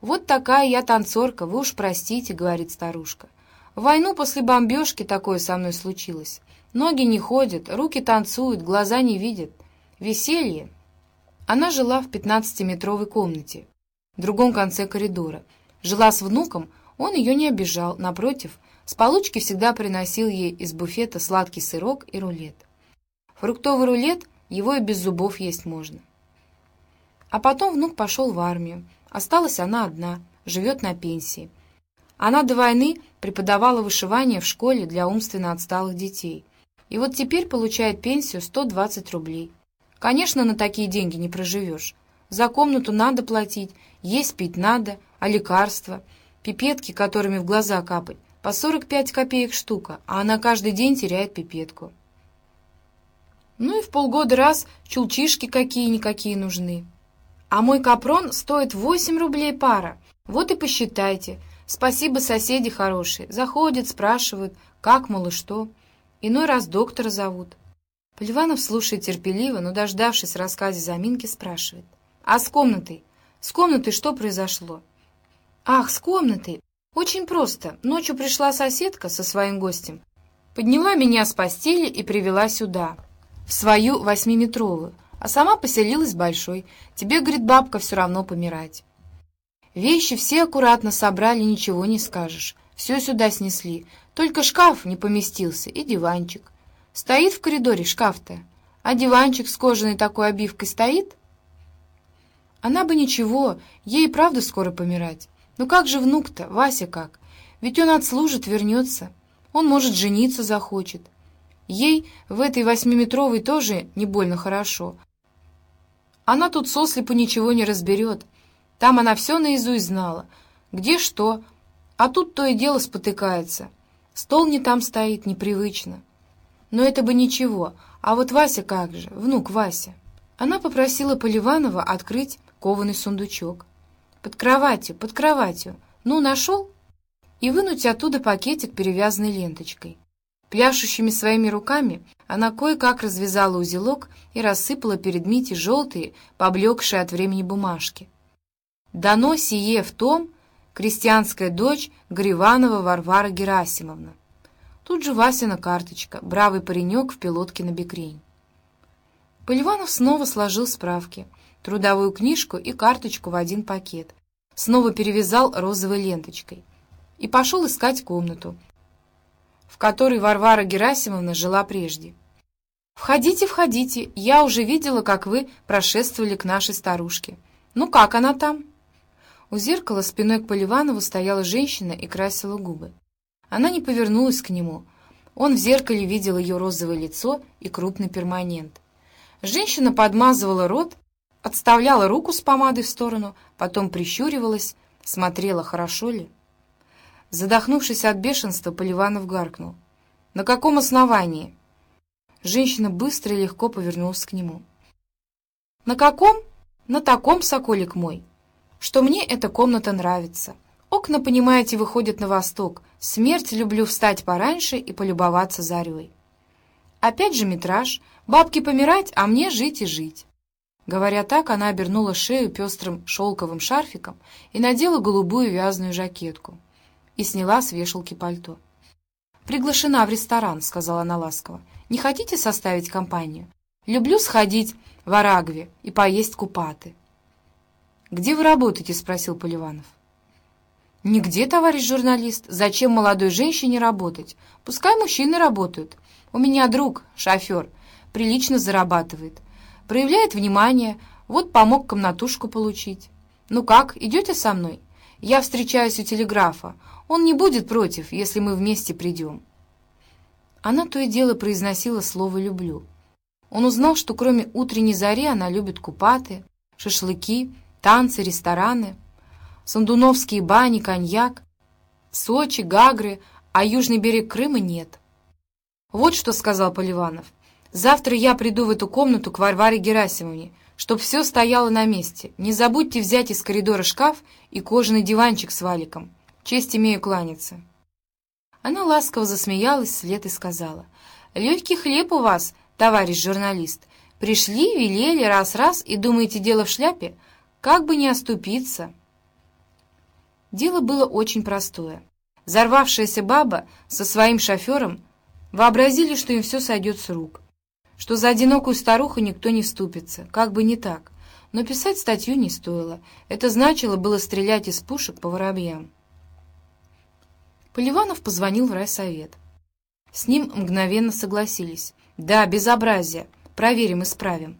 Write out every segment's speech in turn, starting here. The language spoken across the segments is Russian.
«Вот такая я танцорка, вы уж простите», — говорит старушка. «В войну после бомбежки такое со мной случилось. Ноги не ходят, руки танцуют, глаза не видят. Веселье». Она жила в пятнадцатиметровой комнате, в другом конце коридора. Жила с внуком, он ее не обижал, напротив, с получки всегда приносил ей из буфета сладкий сырок и рулет. Фруктовый рулет, его и без зубов есть можно. А потом внук пошел в армию. Осталась она одна, живет на пенсии. Она до войны преподавала вышивание в школе для умственно отсталых детей. И вот теперь получает пенсию 120 рублей. Конечно, на такие деньги не проживешь. За комнату надо платить, есть пить надо, а лекарства, пипетки, которыми в глаза капать, по 45 копеек штука, а она каждый день теряет пипетку. Ну и в полгода раз чулчишки какие-никакие нужны. А мой капрон стоит 8 рублей пара. Вот и посчитайте. Спасибо, соседи хорошие. Заходят, спрашивают, как, мол, и что. Иной раз доктора зовут. Поливанов слушает терпеливо, но, дождавшись рассказа заминки, спрашивает. «А с комнатой? С комнатой что произошло?» «Ах, с комнатой! Очень просто. Ночью пришла соседка со своим гостем, подняла меня с постели и привела сюда, в свою восьмиметровую а сама поселилась большой. Тебе, говорит, бабка, все равно помирать. Вещи все аккуратно собрали, ничего не скажешь. Все сюда снесли. Только шкаф не поместился и диванчик. Стоит в коридоре шкаф-то, а диванчик с кожаной такой обивкой стоит? Она бы ничего, ей правда скоро помирать. Ну как же внук-то, Вася как? Ведь он отслужит, вернется. Он, может, жениться захочет. Ей в этой восьмиметровой тоже не больно хорошо. Она тут сослепу ничего не разберет. Там она все наизусть знала. Где что. А тут то и дело спотыкается. Стол не там стоит, непривычно. Но это бы ничего. А вот Вася как же, внук Вася. Она попросила Поливанова открыть кованый сундучок. Под кроватью, под кроватью. Ну, нашел? И вынуть оттуда пакетик, перевязанный ленточкой. Пляшущими своими руками она кое-как развязала узелок и рассыпала перед Митей желтые, поблекшие от времени бумажки. «Дано сие в том, крестьянская дочь Гриванова Варвара Герасимовна». Тут же Васина карточка, бравый паренек в пилотке на бекрень. Поливанов снова сложил справки, трудовую книжку и карточку в один пакет, снова перевязал розовой ленточкой и пошел искать комнату, в которой Варвара Герасимовна жила прежде. «Входите, входите, я уже видела, как вы прошествовали к нашей старушке. Ну как она там?» У зеркала спиной к Поливанову стояла женщина и красила губы. Она не повернулась к нему. Он в зеркале видел ее розовое лицо и крупный перманент. Женщина подмазывала рот, отставляла руку с помадой в сторону, потом прищуривалась, смотрела, хорошо ли. Задохнувшись от бешенства, Поливанов гаркнул. «На каком основании?» Женщина быстро и легко повернулась к нему. «На каком? На таком, соколик мой, что мне эта комната нравится. Окна, понимаете, выходят на восток. Смерть люблю встать пораньше и полюбоваться зарей. Опять же метраж. Бабке помирать, а мне жить и жить». Говоря так, она обернула шею пестрым шелковым шарфиком и надела голубую вязаную жакетку и сняла с вешалки пальто. «Приглашена в ресторан», — сказала она ласково. «Не хотите составить компанию? Люблю сходить в Арагве и поесть купаты». «Где вы работаете?» — спросил Поливанов. «Нигде, товарищ журналист. Зачем молодой женщине работать? Пускай мужчины работают. У меня друг, шофер, прилично зарабатывает. Проявляет внимание, вот помог комнатушку получить. Ну как, идете со мной? Я встречаюсь у телеграфа. Он не будет против, если мы вместе придем». Она то и дело произносила слово «люблю». Он узнал, что кроме утренней зари она любит купаты, шашлыки, танцы, рестораны, сандуновские бани, коньяк, Сочи, Гагры, а южный берег Крыма нет. «Вот что», — сказал Поливанов, — «завтра я приду в эту комнату к Варваре Герасимовне, чтоб все стояло на месте. Не забудьте взять из коридора шкаф и кожаный диванчик с валиком. Честь имею кланяться». Она ласково засмеялась вслед и сказала, «Легкий хлеб у вас, товарищ журналист. Пришли, велели раз-раз и думаете, дело в шляпе? Как бы не оступиться». Дело было очень простое. Взорвавшаяся баба со своим шофером вообразили, что им все сойдет с рук, что за одинокую старуху никто не вступится, как бы не так. Но писать статью не стоило. Это значило было стрелять из пушек по воробьям. Поливанов позвонил в райсовет. С ним мгновенно согласились. «Да, безобразие. Проверим, исправим».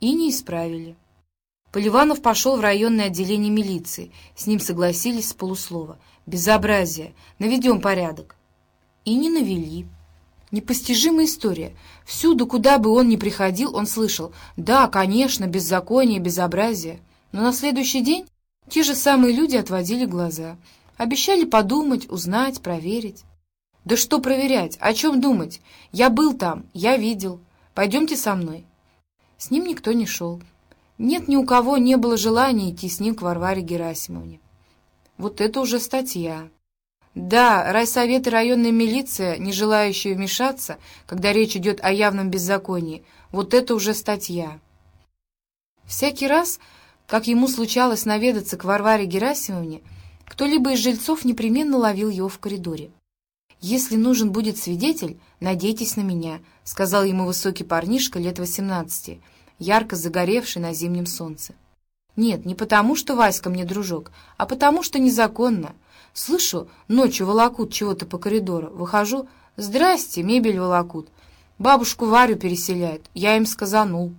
И не исправили. Поливанов пошел в районное отделение милиции. С ним согласились с полуслова. «Безобразие! Наведем порядок!» И не навели. Непостижимая история. Всюду, куда бы он ни приходил, он слышал «Да, конечно, беззаконие, безобразие». Но на следующий день те же самые люди отводили глаза. Обещали подумать, узнать, проверить. «Да что проверять? О чем думать? Я был там, я видел. Пойдемте со мной». С ним никто не шел. Нет, ни у кого не было желания идти с ним к Варваре Герасимовне. Вот это уже статья. Да, райсовет и районная милиция, не желающие вмешаться, когда речь идет о явном беззаконии, вот это уже статья. Всякий раз, как ему случалось наведаться к Варваре Герасимовне, кто-либо из жильцов непременно ловил его в коридоре. «Если нужен будет свидетель, надейтесь на меня», — сказал ему высокий парнишка лет восемнадцати, ярко загоревший на зимнем солнце. «Нет, не потому, что Васька мне дружок, а потому, что незаконно. Слышу, ночью волокут чего-то по коридору. Выхожу. Здрасте, мебель волокут. Бабушку Варю переселяют. Я им сказанул.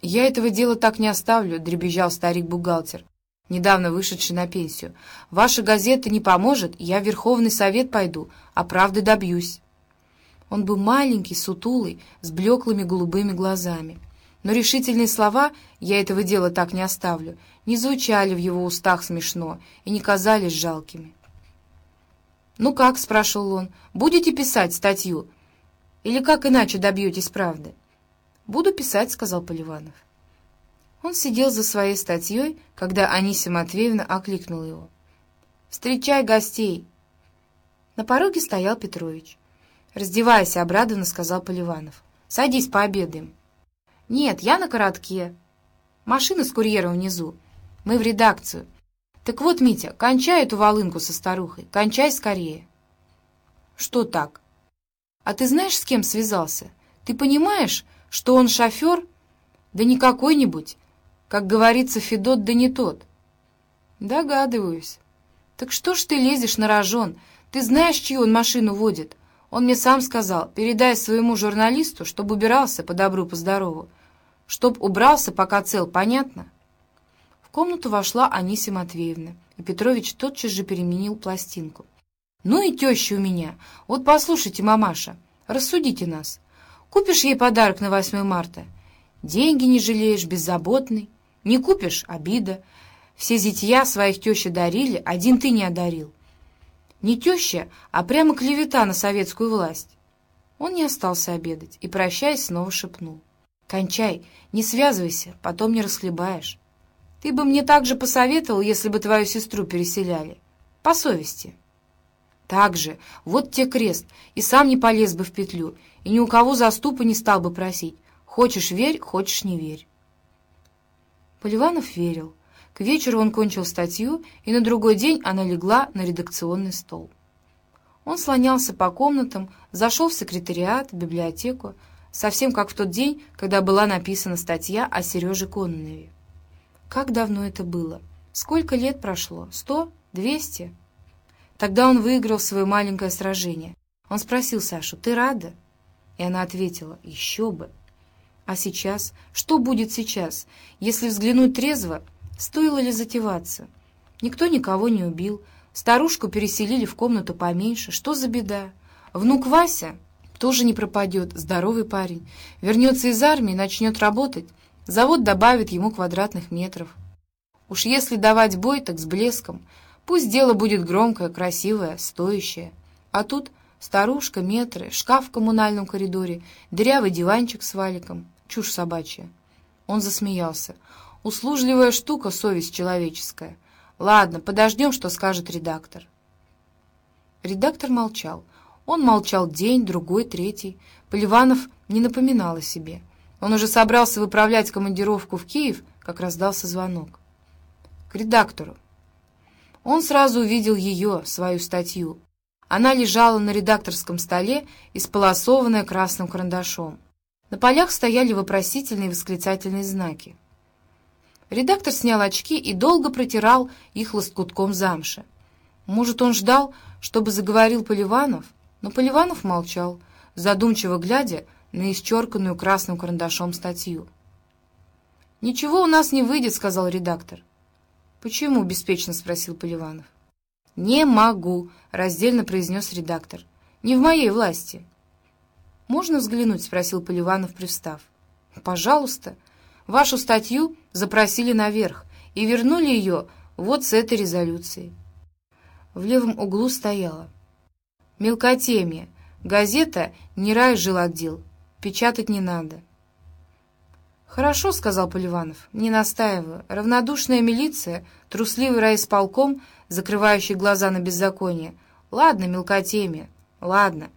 Я этого дела так не оставлю, дребезжал старик-бухгалтер, недавно вышедший на пенсию. Ваша газета не поможет, я в Верховный Совет пойду, а правды добьюсь. Он был маленький, сутулый, с блеклыми голубыми глазами. Но решительные слова «я этого дела так не оставлю» не звучали в его устах смешно и не казались жалкими. «Ну как?» — спрашивал он. «Будете писать статью? Или как иначе добьетесь правды?» «Буду писать», — сказал Поливанов. Он сидел за своей статьей, когда Анисия Матвеевна окликнула его. «Встречай гостей!» На пороге стоял Петрович. «Раздевайся», — обрадованно сказал Поливанов. «Садись, пообедаем». «Нет, я на коротке. Машина с курьером внизу. Мы в редакцию. Так вот, Митя, кончай эту волынку со старухой. Кончай скорее. Что так? А ты знаешь, с кем связался? Ты понимаешь, что он шофер? Да не какой-нибудь. Как говорится, Федот да не тот. Догадываюсь. Так что ж ты лезешь на рожон? Ты знаешь, чью он машину водит? Он мне сам сказал, передай своему журналисту, чтобы убирался по добру, по здорову. Чтоб убрался, пока цел, понятно? комнату вошла Анисия Матвеевна, и Петрович тотчас же переменил пластинку. «Ну и теща у меня! Вот послушайте, мамаша, рассудите нас. Купишь ей подарок на 8 марта? Деньги не жалеешь, беззаботный. Не купишь — обида. Все зятья своих тещи дарили, один ты не одарил. Не теща, а прямо клевета на советскую власть». Он не остался обедать и, прощаясь, снова шепнул. «Кончай, не связывайся, потом не расхлебаешь». Ты бы мне так же посоветовал, если бы твою сестру переселяли. По совести. Так же, вот тебе крест, и сам не полез бы в петлю, и ни у кого заступа не стал бы просить. Хочешь — верь, хочешь — не верь. Поливанов верил. К вечеру он кончил статью, и на другой день она легла на редакционный стол. Он слонялся по комнатам, зашел в секретариат, в библиотеку, совсем как в тот день, когда была написана статья о Сереже Кононове. Как давно это было? Сколько лет прошло? Сто? Двести? Тогда он выиграл свое маленькое сражение. Он спросил Сашу, «Ты рада?» И она ответила, «Еще бы». А сейчас? Что будет сейчас? Если взглянуть трезво, стоило ли затеваться? Никто никого не убил. Старушку переселили в комнату поменьше. Что за беда? Внук Вася тоже не пропадет. Здоровый парень. Вернется из армии, начнет работать. Завод добавит ему квадратных метров. Уж если давать бой, так с блеском. Пусть дело будет громкое, красивое, стоящее. А тут старушка, метры, шкаф в коммунальном коридоре, дырявый диванчик с валиком. Чушь собачья. Он засмеялся. Услужливая штука, совесть человеческая. Ладно, подождем, что скажет редактор. Редактор молчал. Он молчал день, другой, третий. Поливанов не напоминал о себе. Он уже собрался выправлять командировку в Киев, как раздался звонок. К редактору. Он сразу увидел ее, свою статью. Она лежала на редакторском столе, исполосованная красным карандашом. На полях стояли вопросительные и восклицательные знаки. Редактор снял очки и долго протирал их лоскутком замши. Может, он ждал, чтобы заговорил Поливанов? Но Поливанов молчал, задумчиво глядя на исчерканную красным карандашом статью. «Ничего у нас не выйдет», — сказал редактор. «Почему?» — беспечно спросил Поливанов. «Не могу», — раздельно произнес редактор. «Не в моей власти». «Можно взглянуть?» — спросил Поливанов, привстав. «Пожалуйста. Вашу статью запросили наверх и вернули ее вот с этой резолюцией». В левом углу стояла. «Мелкотемия. Газета «Не рай жил отдел». Печатать не надо». «Хорошо», — сказал Поливанов, — «не настаиваю. Равнодушная милиция, трусливый райисполком, закрывающий глаза на беззаконие. Ладно, мелкотемия, ладно.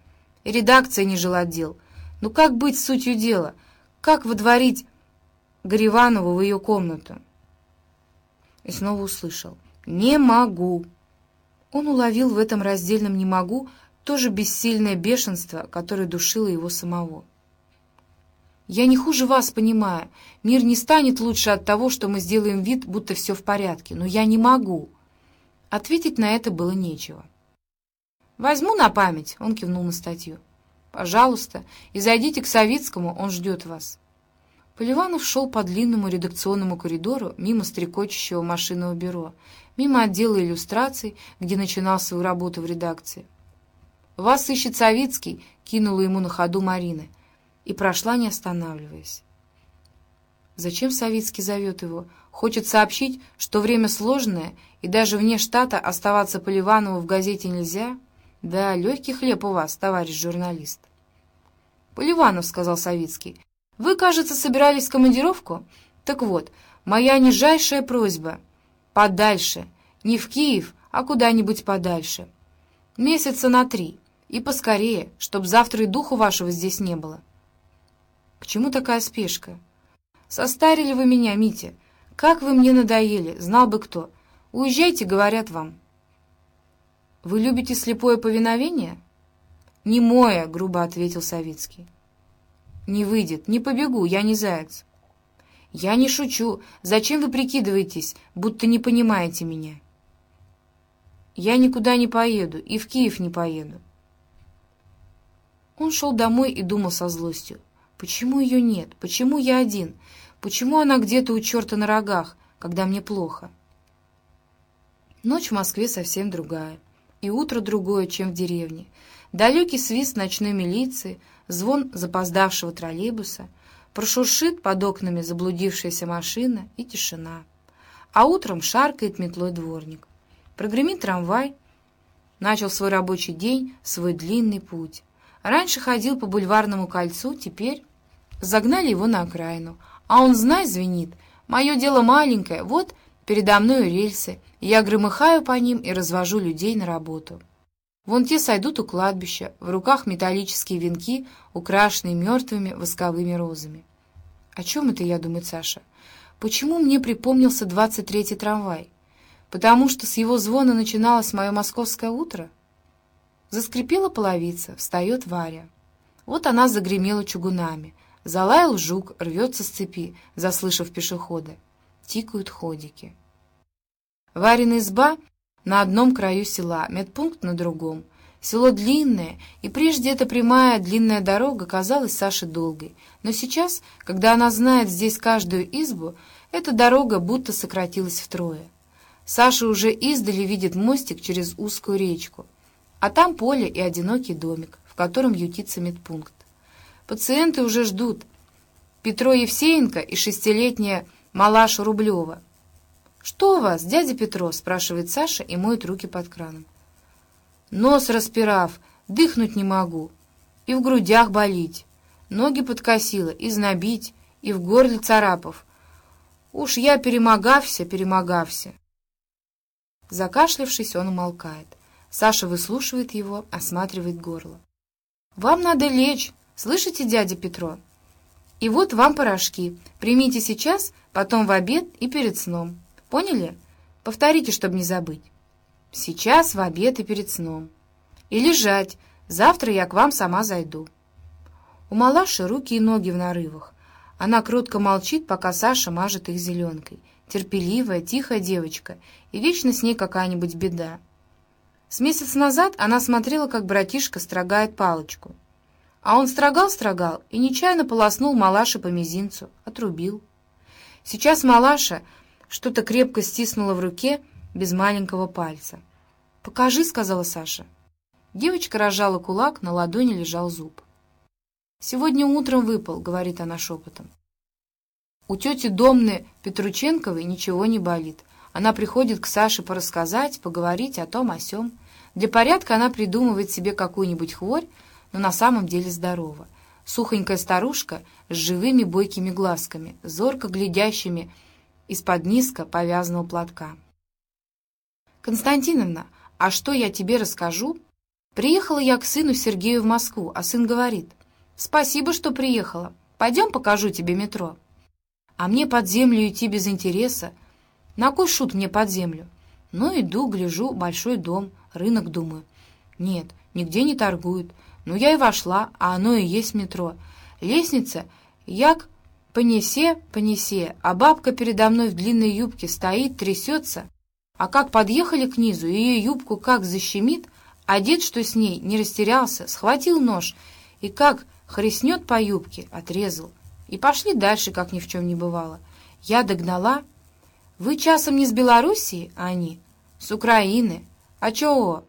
Редакция не жил отдел. Ну как быть с сутью дела? Как водворить Гореванову в ее комнату?» И снова услышал. «Не могу». Он уловил в этом раздельном «не могу» тоже бессильное бешенство, которое душило его самого. Я не хуже вас понимаю. Мир не станет лучше от того, что мы сделаем вид, будто все в порядке. Но я не могу. Ответить на это было нечего. «Возьму на память», — он кивнул на статью. «Пожалуйста, и зайдите к Савицкому, он ждет вас». Поливанов шел по длинному редакционному коридору мимо стрекочущего машинного бюро, мимо отдела иллюстраций, где начинал свою работу в редакции. «Вас ищет Савицкий», — кинула ему на ходу Марина — и прошла, не останавливаясь. Зачем Савицкий зовет его? Хочет сообщить, что время сложное, и даже вне штата оставаться Поливанову в газете нельзя? Да, легкий хлеб у вас, товарищ журналист. «Поливанов», — сказал Савицкий, — «вы, кажется, собирались в командировку? Так вот, моя нижайшая просьба — подальше, не в Киев, а куда-нибудь подальше. Месяца на три, и поскорее, чтоб завтра и духу вашего здесь не было». К чему такая спешка? Состарили вы меня, Митя. Как вы мне надоели, знал бы кто. Уезжайте, говорят вам. Вы любите слепое повиновение? Не мое, грубо ответил Савицкий. Не выйдет, не побегу, я не заяц. Я не шучу. Зачем вы прикидываетесь, будто не понимаете меня? Я никуда не поеду и в Киев не поеду. Он шел домой и думал со злостью. Почему ее нет? Почему я один? Почему она где-то у черта на рогах, когда мне плохо? Ночь в Москве совсем другая, и утро другое, чем в деревне. Далекий свист ночной милиции, звон запоздавшего троллейбуса, прошуршит под окнами заблудившаяся машина и тишина. А утром шаркает метлой дворник. Прогремит трамвай, начал свой рабочий день, свой длинный путь. Раньше ходил по бульварному кольцу, теперь загнали его на окраину. А он, знай, звенит. Мое дело маленькое, вот передо мной рельсы. Я громыхаю по ним и развожу людей на работу. Вон те сойдут у кладбища, в руках металлические венки, украшенные мертвыми восковыми розами. О чем это я, думает Саша? Почему мне припомнился 23-й трамвай? Потому что с его звона начиналось мое московское утро? Заскрипела половица, встает Варя. Вот она загремела чугунами. Залаял жук, рвется с цепи, заслышав пешехода. Тикают ходики. Варина изба на одном краю села, медпункт на другом. Село длинное, и прежде эта прямая длинная дорога казалась Саше долгой. Но сейчас, когда она знает здесь каждую избу, эта дорога будто сократилась втрое. Саша уже издали видит мостик через узкую речку. А там поле и одинокий домик, в котором ютится медпункт. Пациенты уже ждут. Петро Евсеенко и шестилетняя Малаша Рублева. «Что у вас, дядя Петро?» — спрашивает Саша и моет руки под краном. «Нос распирав, дыхнуть не могу. И в грудях болить. Ноги подкосило, и знобить, и в горле царапов. Уж я перемогався, перемогався». Закашлявшись, он умолкает. Саша выслушивает его, осматривает горло. «Вам надо лечь, слышите, дядя Петро? И вот вам порошки. Примите сейчас, потом в обед и перед сном. Поняли? Повторите, чтобы не забыть». Сейчас в обед и перед сном. И лежать. Завтра я к вам сама зайду. У малаши руки и ноги в нарывах. Она кротко молчит, пока Саша мажет их зеленкой. Терпеливая, тихая девочка, и вечно с ней какая-нибудь беда. С месяц назад она смотрела, как братишка строгает палочку. А он строгал-строгал и нечаянно полоснул малаши по мизинцу, отрубил. Сейчас малаша что-то крепко стиснула в руке без маленького пальца. «Покажи», — сказала Саша. Девочка разжала кулак, на ладони лежал зуб. «Сегодня утром выпал», — говорит она шепотом. У тети Домны Петрученковой ничего не болит. Она приходит к Саше порассказать, поговорить о том, о сём. Для порядка она придумывает себе какую-нибудь хворь, но на самом деле здорова. Сухонькая старушка с живыми бойкими глазками, зорко глядящими из-под низко повязанного платка. «Константиновна, а что я тебе расскажу?» Приехала я к сыну Сергею в Москву, а сын говорит, «Спасибо, что приехала. Пойдем покажу тебе метро». А мне под землю идти без интереса. На кой шут мне под землю? Ну, иду, гляжу, большой дом, рынок, думаю. Нет, нигде не торгуют. Ну, я и вошла, а оно и есть метро. Лестница, як понесе, понесе, а бабка передо мной в длинной юбке стоит, трясется. А как подъехали к низу, ее юбку как защемит, а дед, что с ней, не растерялся, схватил нож и как хрестнет по юбке, отрезал. И пошли дальше, как ни в чем не бывало. Я догнала. Вы часом не с Белоруссии, а они? С Украины. А чего?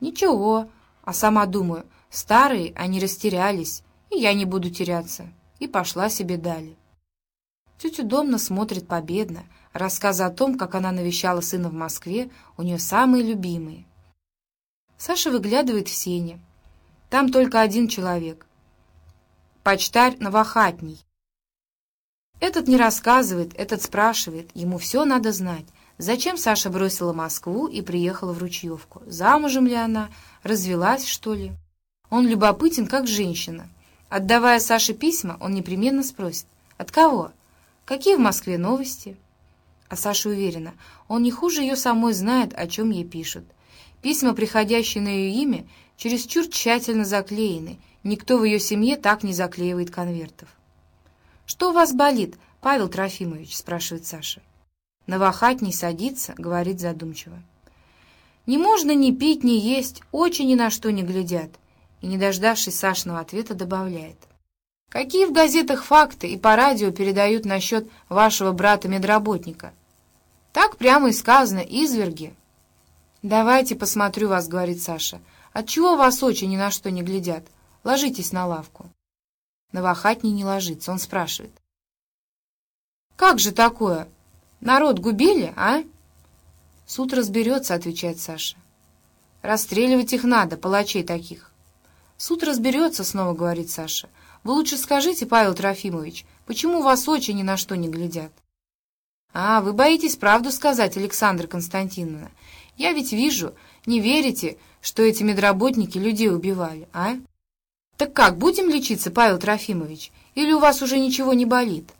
Ничего. А сама думаю, старые, они растерялись, и я не буду теряться. И пошла себе далее. Тетя Домна смотрит победно. Рассказы о том, как она навещала сына в Москве, у нее самые любимые. Саша выглядывает в сене. Там только один человек. Почтарь Новохатний. Этот не рассказывает, этот спрашивает. Ему все надо знать. Зачем Саша бросила Москву и приехала в Ручьевку? Замужем ли она? Развелась, что ли? Он любопытен, как женщина. Отдавая Саше письма, он непременно спросит. От кого? Какие в Москве новости? А Саша уверена, он не хуже ее самой знает, о чем ей пишут. Письма, приходящие на ее имя, чересчур тщательно заклеены. Никто в ее семье так не заклеивает конвертов. «Что у вас болит, Павел Трофимович?» — спрашивает Саша. Новохатний садится, говорит задумчиво. «Не можно ни пить, ни есть, очень ни на что не глядят». И, не дождавшись Сашиного ответа, добавляет. «Какие в газетах факты и по радио передают насчет вашего брата-медработника?» «Так прямо и сказано, изверги». «Давайте посмотрю вас», — говорит Саша. «Отчего вас очень ни на что не глядят? Ложитесь на лавку». Новохатний не ложится, он спрашивает. «Как же такое? Народ губили, а?» «Суд разберется», — отвечает Саша. «Расстреливать их надо, палачей таких». «Суд разберется», — снова говорит Саша. «Вы лучше скажите, Павел Трофимович, почему вас очень ни на что не глядят?» «А, вы боитесь правду сказать, Александра Константиновна. Я ведь вижу, не верите, что эти медработники людей убивали, а? Так как, будем лечиться, Павел Трофимович, или у вас уже ничего не болит?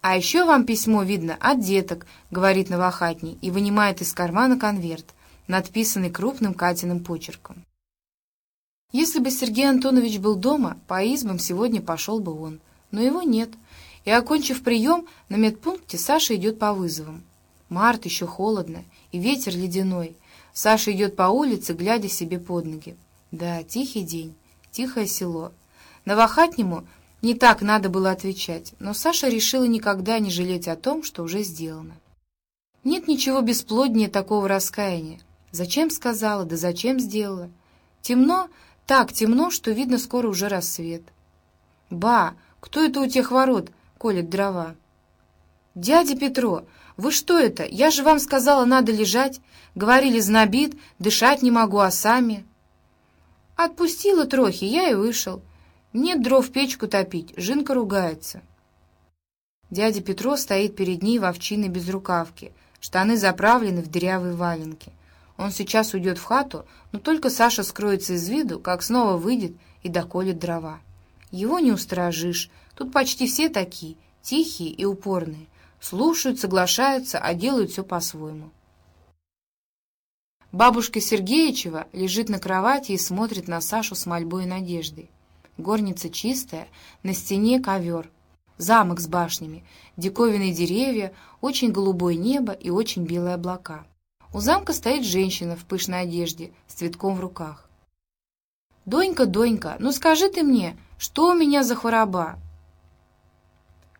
А еще вам письмо видно от деток, говорит Новохатний и вынимает из кармана конверт, надписанный крупным Катиным почерком. Если бы Сергей Антонович был дома, по избам сегодня пошел бы он, но его нет. И, окончив прием, на медпункте Саша идет по вызовам. Март еще холодно, и ветер ледяной. Саша идет по улице, глядя себе под ноги. Да, тихий день, тихое село. Новохатнему не так надо было отвечать, но Саша решила никогда не жалеть о том, что уже сделано. Нет ничего бесплоднее такого раскаяния. Зачем сказала, да зачем сделала? Темно, так темно, что видно скоро уже рассвет. Ба, кто это у тех ворот колет дрова? Дядя Петро, «Вы что это? Я же вам сказала, надо лежать. Говорили, знобит, дышать не могу, а сами...» «Отпустила трохи, я и вышел. Нет дров печку топить, Жинка ругается». Дядя Петро стоит перед ней в овчиной безрукавке, штаны заправлены в дырявые валенки. Он сейчас уйдет в хату, но только Саша скроется из виду, как снова выйдет и доколет дрова. Его не усторожишь, тут почти все такие, тихие и упорные слушают, соглашаются, а делают все по-своему. Бабушка Сергеичева лежит на кровати и смотрит на Сашу с мольбой и надеждой. Горница чистая, на стене ковер, замок с башнями, диковинные деревья, очень голубое небо и очень белые облака. У замка стоит женщина в пышной одежде с цветком в руках. «Донька, Донька, ну скажи ты мне, что у меня за хвороба?»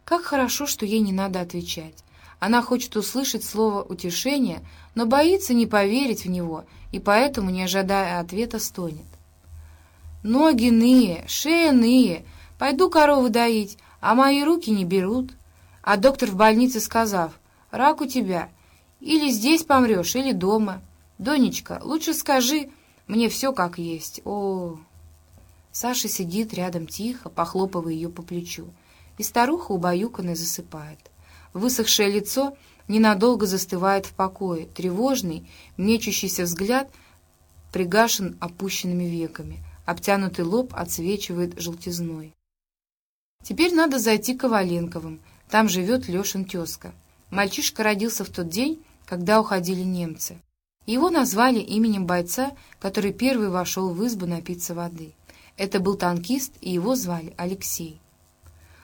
Как хорошо, что ей не надо отвечать. Она хочет услышать слово утешения, но боится не поверить в него, и поэтому, не ожидая ответа, стонет. «Ноги ные, шея ные, пойду корову доить, а мои руки не берут». А доктор в больнице сказав, «Рак у тебя, или здесь помрешь, или дома. Донечка, лучше скажи мне все как есть, о...» Саша сидит рядом тихо, похлопывая ее по плечу, и старуха убаюканно засыпает. Высохшее лицо ненадолго застывает в покое, тревожный, мечущийся взгляд пригашен опущенными веками, обтянутый лоб отсвечивает желтизной. Теперь надо зайти к Коваленковым, там живет Лешин тезка. Мальчишка родился в тот день, когда уходили немцы. Его назвали именем бойца, который первый вошел в избу напиться воды. Это был танкист, и его звали Алексей.